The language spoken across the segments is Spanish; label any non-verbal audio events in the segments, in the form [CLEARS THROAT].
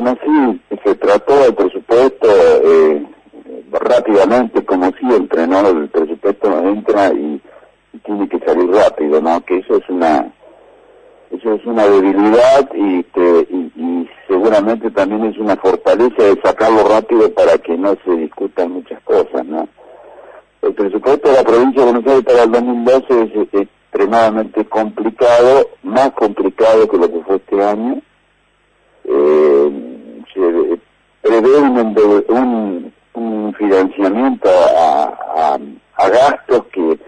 Bueno, sí, se trató el presupuesto eh, rápidamente, como siempre, ¿no? El presupuesto entra y, tiene que salir rápido, ¿no? Que eso es una eso es una debilidad y, y, seguramente también es una fortaleza de sacarlo rápido para que no se discutan muchas cosas, ¿no? El presupuesto de la provincia de Buenos Aires para el 2012 es, extremadamente complicado, más complicado que lo que fue este año. Eh, se prevé un, un, financiamiento a, gastos que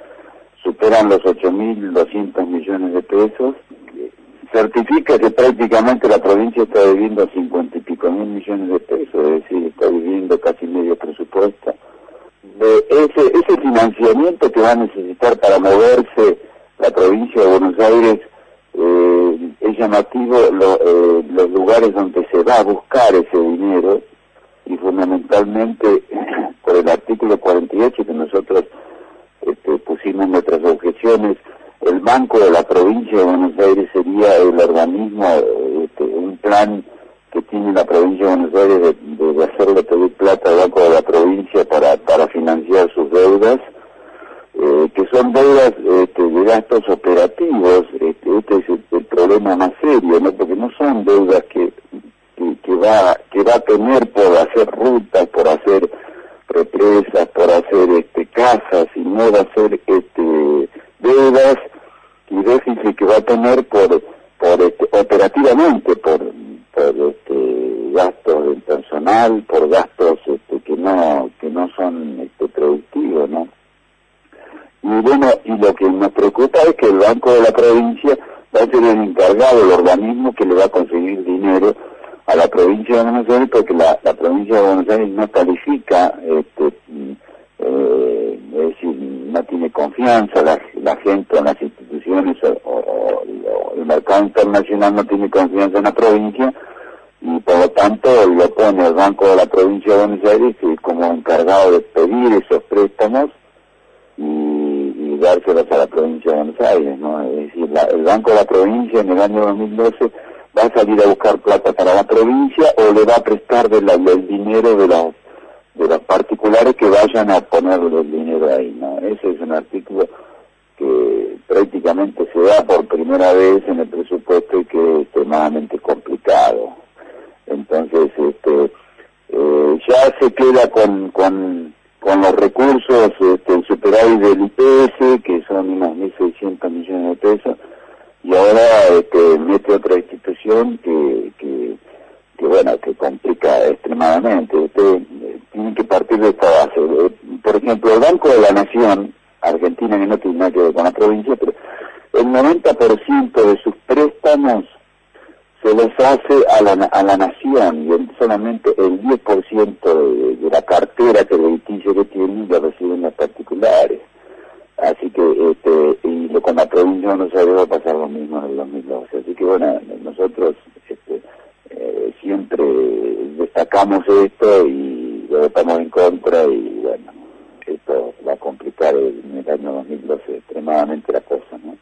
superan los 8.200 millones de pesos. Certifica que prácticamente la provincia está debiendo 50 y pico mil millones de pesos, es decir, está viviendo casi medio presupuesto ese, ese financiamiento que va a necesitar para moverse la provincia de Buenos Aires eh, es llamativo eh, los lugares donde se va a buscar ese dinero fundamentalmente [CLEARS THROAT] por el artículo 48 que nosotros este, pusimos nuestras objeciones el banco de la provincia de Buenos Aires sería el organismo este, un plan que tiene la provincia de Buenos Aires de, de hacerle pedir plata al Banco de la provincia para, para financiar sus deudas, eh, que son deudas este, de gastos operativos. Este, este es el, problema más serio, ¿no? porque no son deudas que, que, va, que va a tener por hacer rutas, por hacer represas, por hacer este, casas, sino va a ser este, deudas y déficit que va a tener por, por este, operativamente, por por este, gastos del personal, por gastos este, que no que no son este, productivos, ¿no? Y bueno, y lo que nos preocupa es que el Banco de la Provincia va a ser el encargado, el organismo que le va a conseguir dinero a la provincia de Buenos Aires porque la, la provincia de Buenos Aires no califica, este, eh, es decir, no tiene confianza la, la gente en las instituciones o, el mercado internacional no tiene confianza en la provincia y por lo tanto lo pone el Banco de la Provincia de Buenos Aires como encargado de pedir esos préstamos y, y dárselos a la Provincia de Buenos Aires, ¿no? Es decir, el Banco de la Provincia en el año 2012 va a salir a buscar plata para la provincia o le va a prestar del dinero de los de los particulares que vayan a ponerle el dinero ahí, ¿no? Ese es un artículo que prácticamente se da por primera vez en el presupuesto y que es extremadamente complicado. Entonces, este, eh, ya se queda con, con, con los recursos, este, superávit del IPS, que son unos 1.600 millones de pesos, y ahora este, mete otra institución que, que, que, bueno, que complica extremadamente. Usted eh, tiene que partir de esta base. Eh, por ejemplo, el Banco de la Nación, Argentina que no tiene nada que ver con la provincia, pero el 90% de sus préstamos se les hace a la, a la nación y solamente el 10% de, de, la cartera crediticia que tienen no nos a pasar lo mismo en el 2012. Así que bueno, nosotros este, eh, siempre destacamos esto y lo votamos en contra y bueno, esto va a complicar en el año 2012 extremadamente la cosa, ¿no?